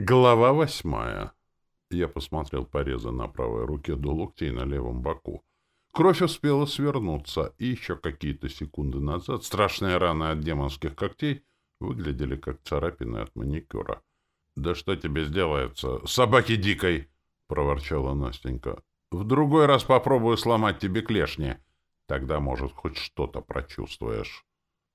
Глава восьмая. Я посмотрел порезы на правой руке до локтей на левом боку. Кровь успела свернуться, и еще какие-то секунды назад страшные раны от демонских когтей выглядели как царапины от маникюра. «Да что тебе сделается? Собаки дикой!» — проворчала Настенька. «В другой раз попробую сломать тебе клешни. Тогда, может, хоть что-то прочувствуешь».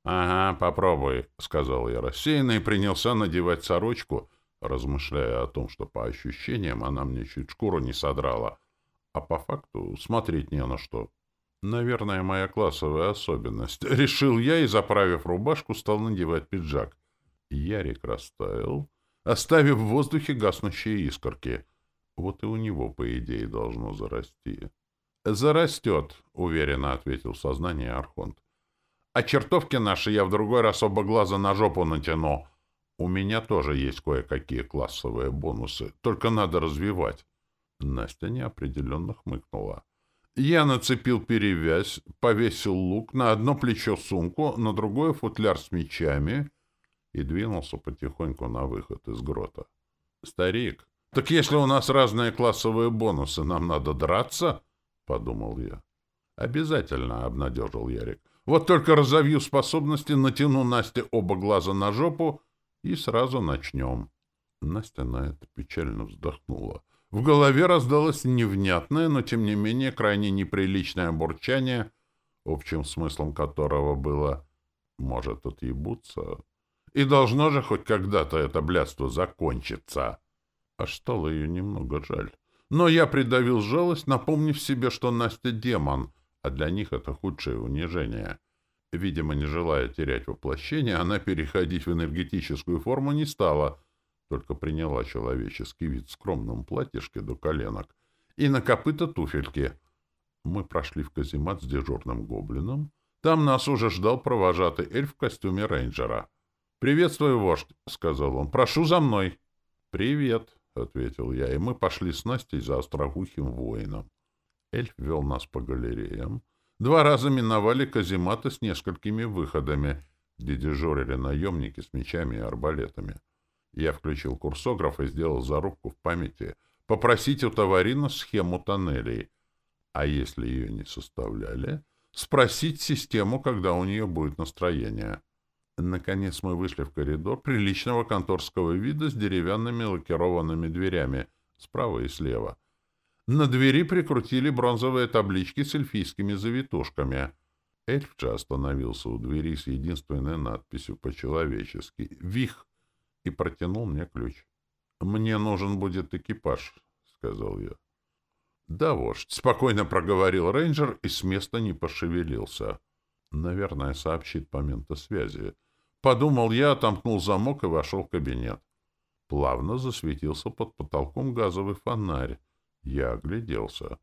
«Ага, попробуй», — сказал я рассеянно и принялся надевать сорочку — размышляя о том, что по ощущениям она мне чуть шкуру не содрала, а по факту смотреть не на что. Наверное, моя классовая особенность. Решил я и, заправив рубашку, стал надевать пиджак. Ярик растаял, оставив в воздухе гаснущие искорки. Вот и у него, по идее, должно зарасти. «Зарастет», — уверенно ответил сознание Архонт. «А чертовки наши я в другой раз оба глаза на жопу натяну». У меня тоже есть кое-какие классовые бонусы, только надо развивать. Настя неопределенно хмыкнула. Я нацепил перевязь, повесил лук, на одно плечо сумку, на другое футляр с мечами и двинулся потихоньку на выход из грота. «Старик, так если у нас разные классовые бонусы, нам надо драться?» — подумал я. «Обязательно», — обнадежил Ярик. «Вот только разовью способности, натяну Насте оба глаза на жопу и сразу начнем. Настя на это печально вздохнула. В голове раздалось невнятное, но тем не менее крайне неприличное бурчание, общим смыслом которого было «может отъебутся». И должно же хоть когда-то это блядство закончиться. А стало ее немного жаль. Но я придавил жалость, напомнив себе, что Настя демон, а для них это худшее унижение. Видимо, не желая терять воплощение, она переходить в энергетическую форму не стала, только приняла человеческий вид в скромном платьишке до коленок и на копыта туфельки. Мы прошли в каземат с дежурным гоблином. Там нас уже ждал провожатый эльф в костюме рейнджера. «Приветствую, вождь», — сказал он. «Прошу за мной». «Привет», — ответил я, и мы пошли с Настей за острогухим воином. Эльф вел нас по галереям, Два раза миновали казематы с несколькими выходами, где дежурили наемники с мечами и арбалетами. Я включил курсограф и сделал зарубку в памяти. Попросить у товарина схему тоннелей, а если ее не составляли, спросить систему, когда у нее будет настроение. Наконец мы вышли в коридор приличного конторского вида с деревянными лакированными дверями справа и слева — на двери прикрутили бронзовые таблички с эльфийскими завитушками. Эльф же остановился у двери с единственной надписью по-человечески «Вих» и протянул мне ключ. «Мне нужен будет экипаж», — сказал я. «Да, вождь», — спокойно проговорил рейнджер и с места не пошевелился. «Наверное, сообщит по ментосвязи». Подумал я, отомкнул замок и вошел в кабинет. Плавно засветился под потолком газовый фонарь. Я огляделся.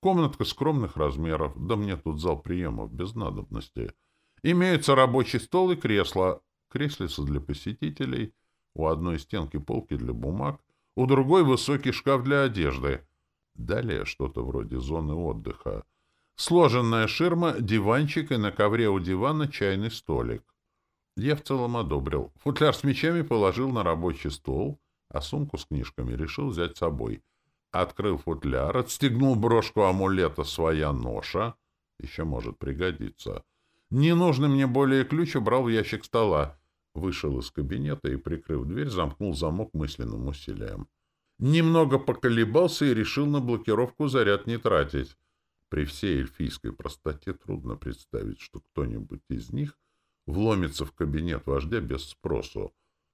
Комнатка скромных размеров, да мне тут зал приемов без надобности. Имеются рабочий стол и кресло, креслица для посетителей, у одной стенки полки для бумаг, у другой высокий шкаф для одежды. Далее что-то вроде зоны отдыха. Сложенная ширма, диванчик и на ковре у дивана чайный столик. Я в целом одобрил. Футляр с мечами положил на рабочий стол, а сумку с книжками решил взять с собой — Открыл футляр, отстегнул брошку амулета «Своя ноша». Еще может пригодиться. Ненужный мне более ключ убрал в ящик стола. Вышел из кабинета и, прикрыв дверь, замкнул замок мысленным усилием. Немного поколебался и решил на блокировку заряд не тратить. При всей эльфийской простоте трудно представить, что кто-нибудь из них вломится в кабинет вождя без спросу.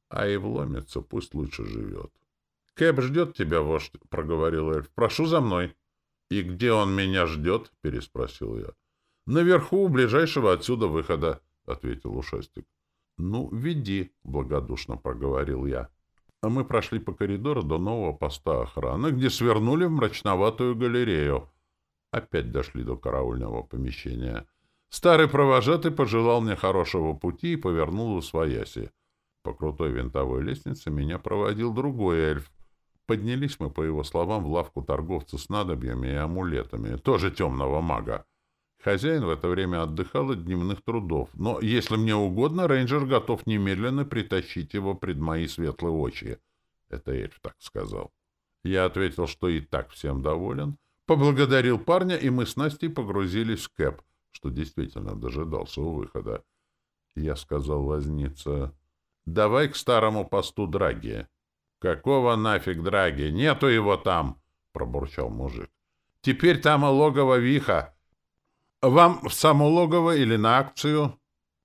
А и вломится, пусть лучше живет. — Кэп ждет тебя, вождь, — проговорил эльф. — Прошу за мной. — И где он меня ждет? — переспросил я. — Наверху, у ближайшего отсюда выхода, — ответил ушастик. — Ну, веди, — благодушно проговорил я. А мы прошли по коридору до нового поста охраны, где свернули в мрачноватую галерею. Опять дошли до караульного помещения. Старый провожатый пожелал мне хорошего пути и повернул в свояси. По крутой винтовой лестнице меня проводил другой эльф — Поднялись мы, по его словам, в лавку торговца с надобьями и амулетами, тоже темного мага. Хозяин в это время отдыхал от дневных трудов, но, если мне угодно, рейнджер готов немедленно притащить его пред мои светлые очи. Это эльф так сказал. Я ответил, что и так всем доволен, поблагодарил парня, и мы с Настей погрузились в кэп, что действительно дожидался у выхода. Я сказал возница, давай к старому посту Драги. Какого нафиг Драги? Нету его там, пробурчал мужик. Теперь там и логово Виха. Вам в само логово или на акцию?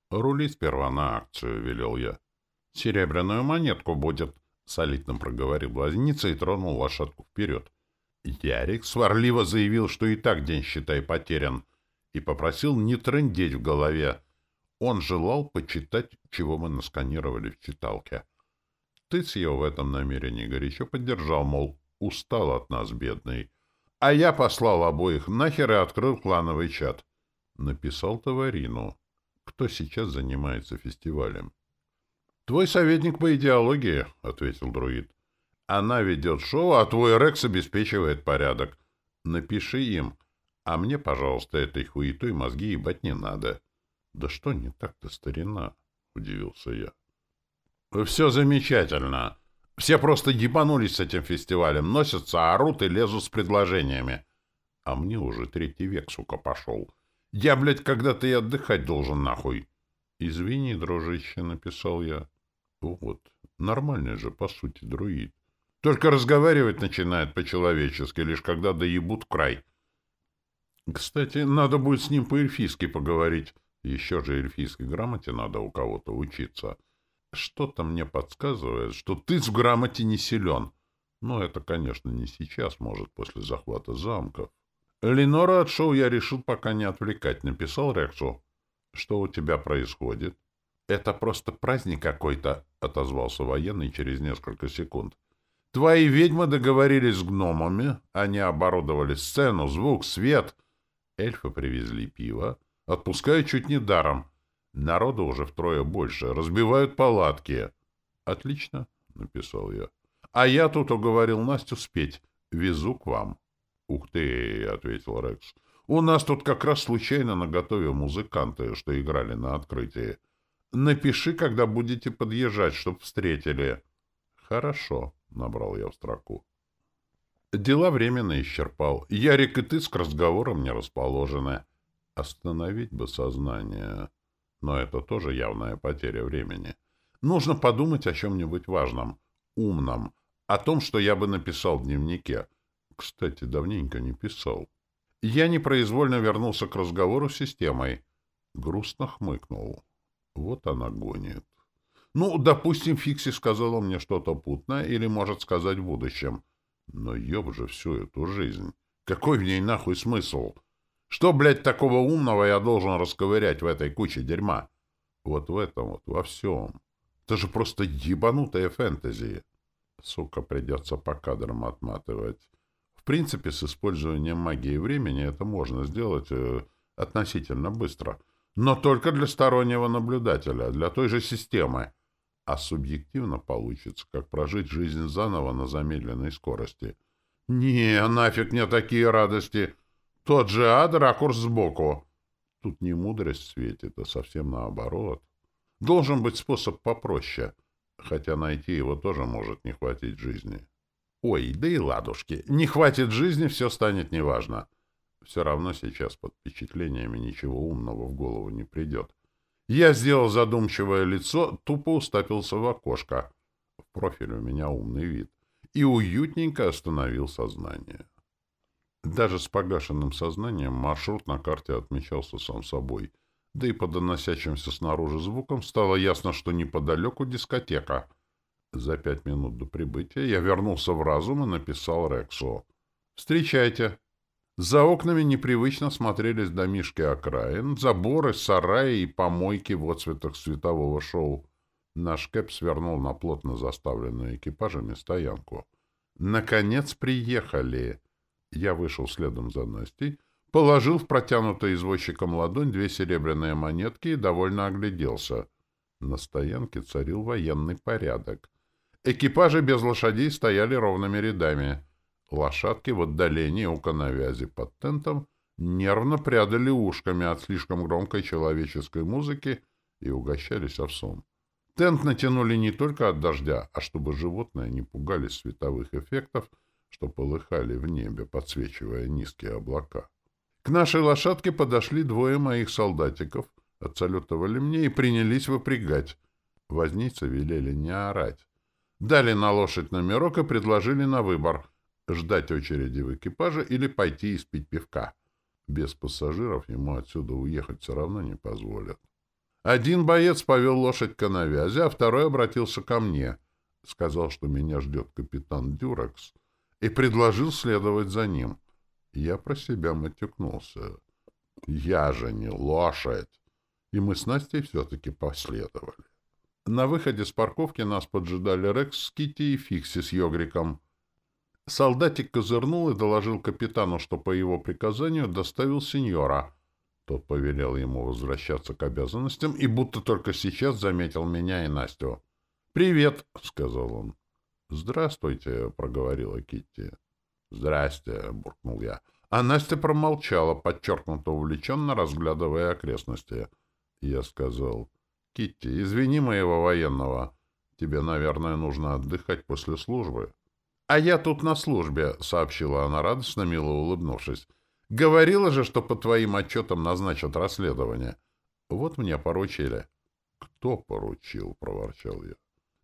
Рули сперва на акцию, велел я. Серебряную монетку будет, солидно проговорил возница и тронул лошадку вперед. Ярик сварливо заявил, что и так день, считай, потерян, и попросил не трындеть в голове. Он желал почитать, чего мы насканировали в читалке. Тыц его в этом намерении горячо поддержал, мол, устал от нас, бедный. А я послал обоих нахер и открыл клановый чат. Написал товарину. Кто сейчас занимается фестивалем? — Твой советник по идеологии, — ответил друид. — Она ведет шоу, а твой Рекс обеспечивает порядок. Напиши им. А мне, пожалуйста, этой хуетой мозги ебать не надо. — Да что не так-то, старина? — удивился я. — Все замечательно. Все просто ебанулись с этим фестивалем, носятся, орут и лезут с предложениями. А мне уже третий век, сука, пошел. Я, блядь, когда-то и отдыхать должен, нахуй. Извини, дружище, написал я. Вот, нормальный же, по сути, друид. Только разговаривать начинает по-человечески, лишь когда доебут в край. Кстати, надо будет с ним по-эльфийски поговорить. Еще же эльфийской грамоте надо у кого-то учиться. Что-то мне подсказывает, что ты в грамоте не силен. Но это, конечно, не сейчас, может, после захвата замков. Ленора от шоу я решил пока не отвлекать. Написал Рексу. Что у тебя происходит? Это просто праздник какой-то, отозвался военный через несколько секунд. Твои ведьмы договорились с гномами. Они оборудовали сцену, звук, свет. Эльфы привезли пиво. Отпускают чуть не даром. Народу уже втрое больше. Разбивают палатки. Отлично, написал я. А я тут уговорил Настю спеть. Везу к вам. Ух ты, ответил Рекс. У нас тут как раз случайно наготове музыканты, что играли на открытии. Напиши, когда будете подъезжать, чтоб встретили. Хорошо, набрал я в строку. Дела временно исчерпал. Ярик и ты с разговором не расположены. Остановить бы сознание. Но это тоже явная потеря времени. Нужно подумать о чем-нибудь важном, умном, о том, что я бы написал в дневнике. Кстати, давненько не писал. Я непроизвольно вернулся к разговору с системой. Грустно хмыкнул. Вот она гонит. Ну, допустим, Фикси сказала мне что-то путное или может сказать в будущем. Но ёб же всю эту жизнь. Какой в ней нахуй смысл? — что, блядь, такого умного я должен расковырять в этой куче дерьма? Вот в этом вот, во всем. Это же просто ебанутая фэнтези. Сука, придется по кадрам отматывать. В принципе, с использованием магии времени это можно сделать э, относительно быстро. Но только для стороннего наблюдателя, для той же системы. А субъективно получится, как прожить жизнь заново на замедленной скорости. Не, нафиг мне такие радости! — тот же ад, ракурс сбоку. Тут не мудрость светит, а совсем наоборот. Должен быть способ попроще, хотя найти его тоже может не хватить жизни. Ой, да и ладушки. Не хватит жизни, все станет неважно. Все равно сейчас под впечатлениями ничего умного в голову не придет. Я сделал задумчивое лицо, тупо уставился в окошко. В профиль у меня умный вид. И уютненько остановил сознание. Даже с погашенным сознанием маршрут на карте отмечался сам собой. Да и по доносящимся снаружи звукам стало ясно, что неподалеку дискотека. За пять минут до прибытия я вернулся в разум и написал Рексу. «Встречайте!» За окнами непривычно смотрелись домишки окраин, заборы, сараи и помойки в отцветах светового шоу. Наш кэп свернул на плотно заставленную экипажами стоянку. «Наконец приехали!» Я вышел следом за Настей, положил в протянутую извозчиком ладонь две серебряные монетки и довольно огляделся. На стоянке царил военный порядок. Экипажи без лошадей стояли ровными рядами. Лошадки в отдалении у коновязи под тентом нервно прядали ушками от слишком громкой человеческой музыки и угощались овсом. Тент натянули не только от дождя, а чтобы животные не пугались световых эффектов, что полыхали в небе, подсвечивая низкие облака. К нашей лошадке подошли двое моих солдатиков, отсалютовали мне и принялись выпрягать. Возницы велели не орать. Дали на лошадь номерок и предложили на выбор — ждать очереди в экипаже или пойти и спить пивка. Без пассажиров ему отсюда уехать все равно не позволят. Один боец повел лошадь к навязи, а второй обратился ко мне. Сказал, что меня ждет капитан Дюрекс, и предложил следовать за ним. Я про себя матюкнулся. Я же не лошадь. И мы с Настей все-таки последовали. На выходе с парковки нас поджидали Рекс с Китти и Фикси с Йогриком. Солдатик козырнул и доложил капитану, что по его приказанию доставил сеньора. Тот повелел ему возвращаться к обязанностям и будто только сейчас заметил меня и Настю. «Привет», — сказал он. «Здравствуйте», — проговорила Китти. «Здрасте», — буркнул я. А Настя промолчала, подчеркнуто увлеченно разглядывая окрестности. Я сказал, «Китти, извини моего военного. Тебе, наверное, нужно отдыхать после службы». «А я тут на службе», — сообщила она радостно, мило улыбнувшись. «Говорила же, что по твоим отчетам назначат расследование. Вот мне поручили». «Кто поручил?» — проворчал я.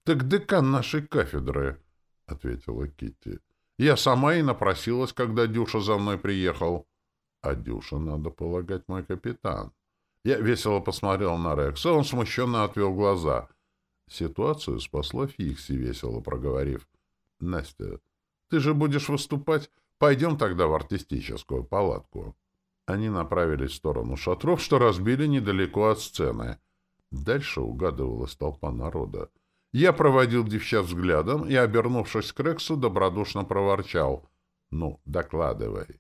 «Так декан нашей кафедры», — ответила Китти. «Я сама и напросилась, когда Дюша за мной приехал». «А Дюша, надо полагать, мой капитан». Я весело посмотрел на Рекса, он смущенно отвел глаза. Ситуацию спасла Фикси, весело проговорив. «Настя, ты же будешь выступать? Пойдем тогда в артистическую палатку». Они направились в сторону шатров, что разбили недалеко от сцены. Дальше угадывалась толпа народа. Я проводил девчат взглядом и, обернувшись к Рексу, добродушно проворчал. «Ну, докладывай».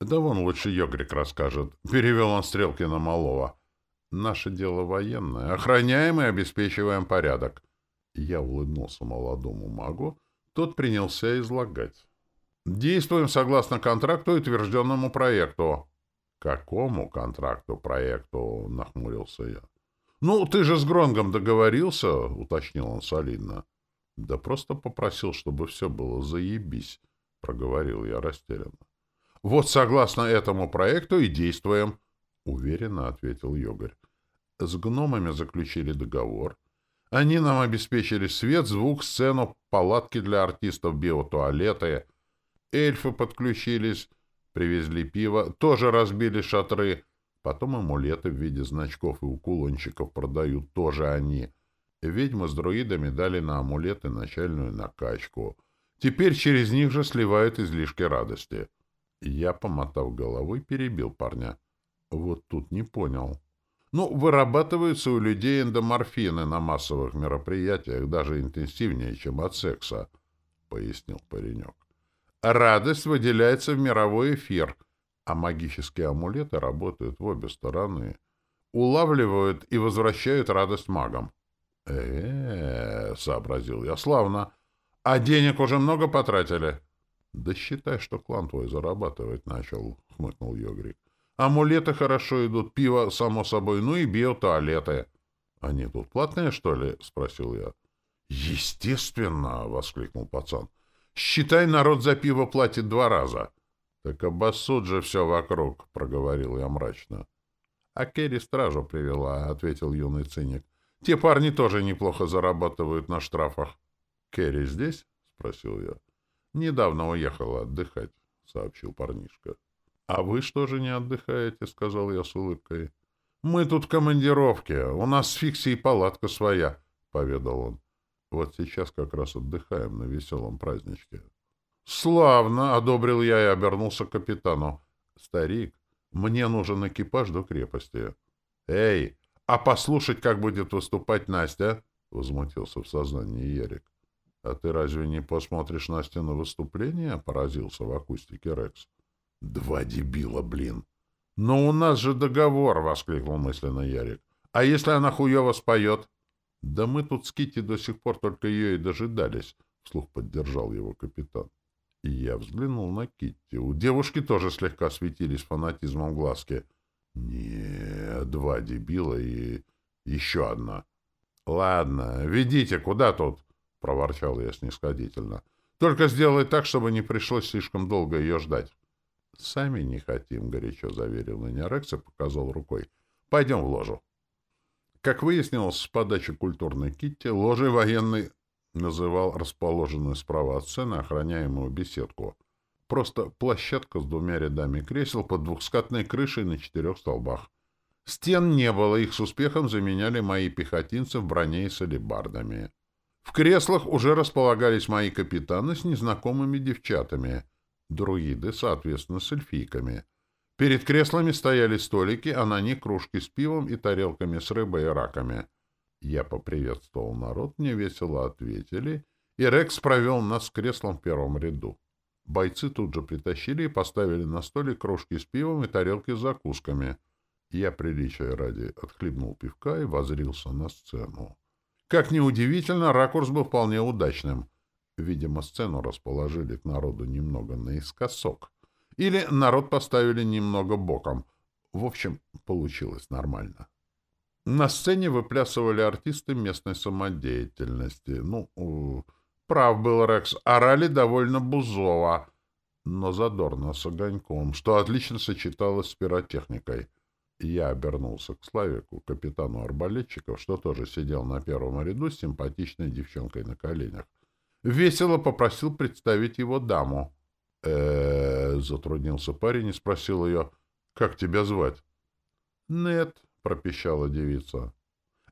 «Да вон лучше Йогрик расскажет», — перевел он стрелки на малого. «Наше дело военное. Охраняем и обеспечиваем порядок». Я улыбнулся молодому магу. Тот принялся излагать. «Действуем согласно контракту и утвержденному проекту». «Какому контракту проекту?» — нахмурился я. «Ну, ты же с Гронгом договорился», — уточнил он солидно. «Да просто попросил, чтобы все было заебись», — проговорил я растерянно. «Вот согласно этому проекту и действуем», — уверенно ответил Йогарь. «С гномами заключили договор. Они нам обеспечили свет, звук, сцену, палатки для артистов, биотуалеты. Эльфы подключились, привезли пиво, тоже разбили шатры». Потом амулеты в виде значков и укулончиков продают тоже они. Ведьмы с друидами дали на амулеты начальную накачку. Теперь через них же сливают излишки радости. Я, помотав головой, перебил парня. Вот тут не понял. Ну, вырабатываются у людей эндоморфины на массовых мероприятиях даже интенсивнее, чем от секса, — пояснил паренек. Радость выделяется в мировой эфир — а магические амулеты работают в обе стороны. Улавливают и возвращают радость магам. э, -э сообразил я, — славно. А денег уже много потратили? — Да считай, что клан твой зарабатывать начал, — хмыкнул Йогрик. — Амулеты хорошо идут, пиво, само собой, ну и биотуалеты. — Они тут платные, что ли? — спросил я. — Естественно, — воскликнул пацан. — Считай, народ за пиво платит два раза. — «Так обоссут же все вокруг», — проговорил я мрачно. «А Керри стражу привела», — ответил юный циник. «Те парни тоже неплохо зарабатывают на штрафах». «Керри здесь?» — спросил я. «Недавно уехала отдыхать», — сообщил парнишка. «А вы что же не отдыхаете?» — сказал я с улыбкой. «Мы тут в командировке. У нас с Фиксией палатка своя», — поведал он. «Вот сейчас как раз отдыхаем на веселом праздничке». «Славно!» — одобрил я и обернулся к капитану. «Старик, мне нужен экипаж до крепости». «Эй, а послушать, как будет выступать Настя?» — возмутился в сознании Ерик. «А ты разве не посмотришь Настя на выступление?» — поразился в акустике Рекс. «Два дебила, блин!» «Но у нас же договор!» — воскликнул мысленно Ярик. «А если она хуево споет?» «Да мы тут с Китти до сих пор только ее и дожидались», — вслух поддержал его капитан. И я взглянул на Китти. У девушки тоже слегка светились фанатизмом глазки. Не, два дебила и еще одна. — Ладно, ведите, куда тут? — проворчал я снисходительно. — Только сделай так, чтобы не пришлось слишком долго ее ждать. — Сами не хотим, — горячо заверил меня Рекс и показал рукой. — Пойдем в ложу. Как выяснилось с подачи культурной Китти, ложей военный называл расположенную справа от сцены охраняемую беседку. Просто площадка с двумя рядами кресел под двухскатной крышей на четырех столбах. Стен не было, их с успехом заменяли мои пехотинцы в броне и с алебардами. В креслах уже располагались мои капитаны с незнакомыми девчатами, друиды, соответственно, с эльфийками. Перед креслами стояли столики, а на них кружки с пивом и тарелками с рыбой и раками. Я поприветствовал народ, мне весело ответили, и Рекс провел нас с креслом в первом ряду. Бойцы тут же притащили и поставили на столик кружки с пивом и тарелки с закусками. Я, приличия ради, отхлебнул пивка и возрился на сцену. Как ни удивительно, ракурс был вполне удачным. Видимо, сцену расположили к народу немного наискосок. Или народ поставили немного боком. В общем, получилось нормально. На сцене выплясывали артисты местной самодеятельности. Ну, прав был Рекс, орали довольно бузово, но задорно, с огоньком, что отлично сочеталось с пиротехникой. Я обернулся к Славику, капитану арбалетчиков, что тоже сидел на первом ряду с симпатичной девчонкой на коленях. Весело попросил представить его даму. э затруднился парень и спросил ее, «Как тебя звать?» «Нет», пропищала девица.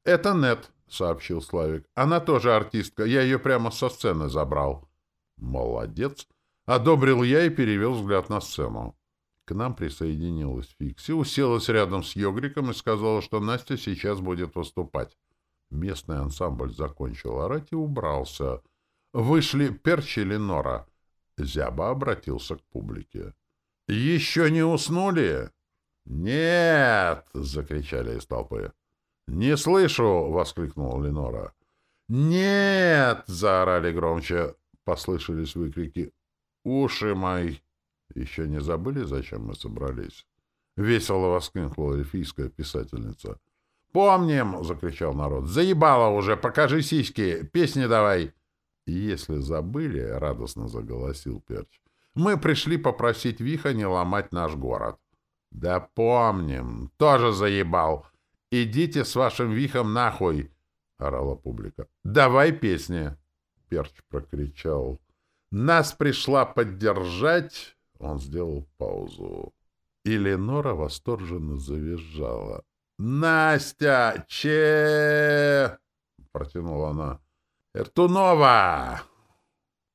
«Это Нет», — сообщил Славик. «Она тоже артистка. Я ее прямо со сцены забрал». «Молодец!» — одобрил я и перевел взгляд на сцену. К нам присоединилась Фикси, уселась рядом с Йогриком и сказала, что Настя сейчас будет выступать. Местный ансамбль закончил орать и убрался. Вышли Перчи и Ленора. Зяба обратился к публике. «Еще не уснули?» «Нет!» — закричали из толпы. «Не слышу!» — воскликнула Ленора. «Нет!» — заорали громче. Послышались выкрики. «Уши мои!» Еще не забыли, зачем мы собрались? Весело воскликнула эльфийская писательница. «Помним!» — закричал народ. «Заебало уже! Покажи сиськи! Песни давай!» «Если забыли!» — радостно заголосил Перч. «Мы пришли попросить Виха не ломать наш город. «Да помним. Тоже заебал. Идите с вашим вихом нахуй!» — орала публика. «Давай песни!» — Перч прокричал. «Нас пришла поддержать!» Он сделал паузу. И Ленора восторженно завизжала. «Настя! Че!» — протянула она. «Эртунова!»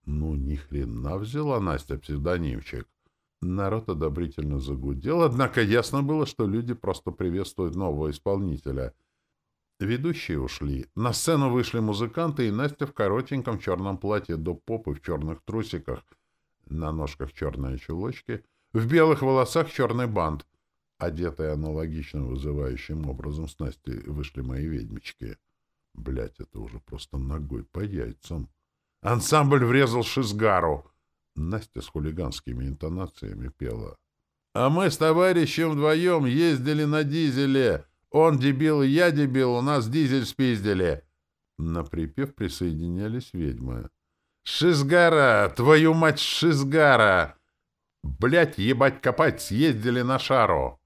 Ну, ни хрена взяла Настя псевдонимчик. Народ одобрительно загудел, однако ясно было, что люди просто приветствуют нового исполнителя. Ведущие ушли. На сцену вышли музыканты, и Настя в коротеньком черном платье до попы в черных трусиках, на ножках черные чулочки, в белых волосах черный бант. Одетые аналогично вызывающим образом с Настей вышли мои ведьмички. Блять, это уже просто ногой по яйцам. Ансамбль врезал Шизгару — Настя с хулиганскими интонациями пела. «А мы с товарищем вдвоем ездили на дизеле. Он дебил, я дебил, у нас дизель спиздили». На припев присоединялись ведьмы. «Шизгара! Твою мать, Шизгара! Блять, ебать копать, съездили на шару!»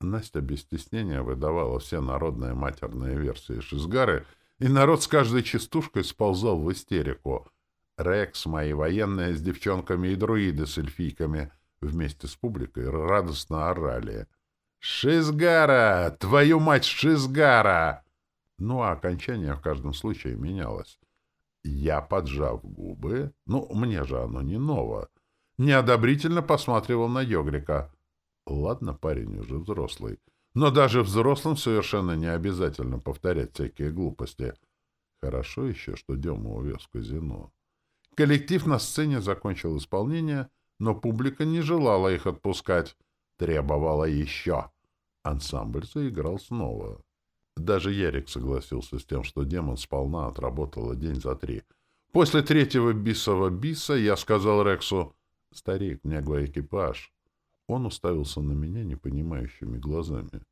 Настя без стеснения выдавала все народные матерные версии Шизгары, и народ с каждой частушкой сползал в истерику — Рекс, мои военные с девчонками и друиды с эльфийками вместе с публикой радостно орали. «Шизгара! Твою мать, Шизгара!» Ну, а окончание в каждом случае менялось. Я, поджав губы, ну, мне же оно не ново, неодобрительно посматривал на Йогрика. Ладно, парень уже взрослый, но даже взрослым совершенно не обязательно повторять всякие глупости. Хорошо еще, что Дема увез казино. Коллектив на сцене закончил исполнение, но публика не желала их отпускать, требовала еще. Ансамбль заиграл снова. Даже Ярик согласился с тем, что демон сполна отработала день за три. После третьего бисового биса я сказал Рексу, «Старик, мне экипаж». Он уставился на меня непонимающими глазами.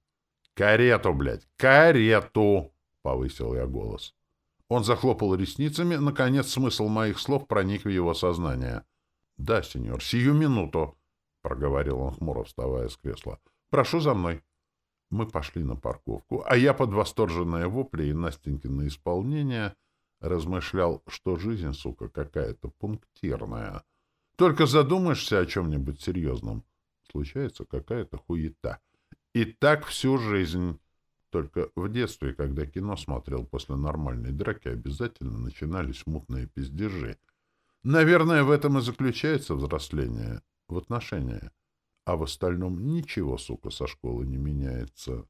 «Карету, блядь, карету!» — повысил я голос. Он захлопал ресницами, наконец смысл моих слов проник в его сознание. — Да, сеньор, сию минуту, — проговорил он хмуро, вставая с кресла. — Прошу за мной. Мы пошли на парковку, а я под восторженные вопли и Настенькино исполнение размышлял, что жизнь, сука, какая-то пунктирная. Только задумаешься о чем-нибудь серьезном, случается какая-то хуета. И так всю жизнь. Только в детстве, когда кино смотрел после нормальной драки, обязательно начинались мутные пиздежи. Наверное, в этом и заключается взросление в отношениях. А в остальном ничего, сука, со школы не меняется.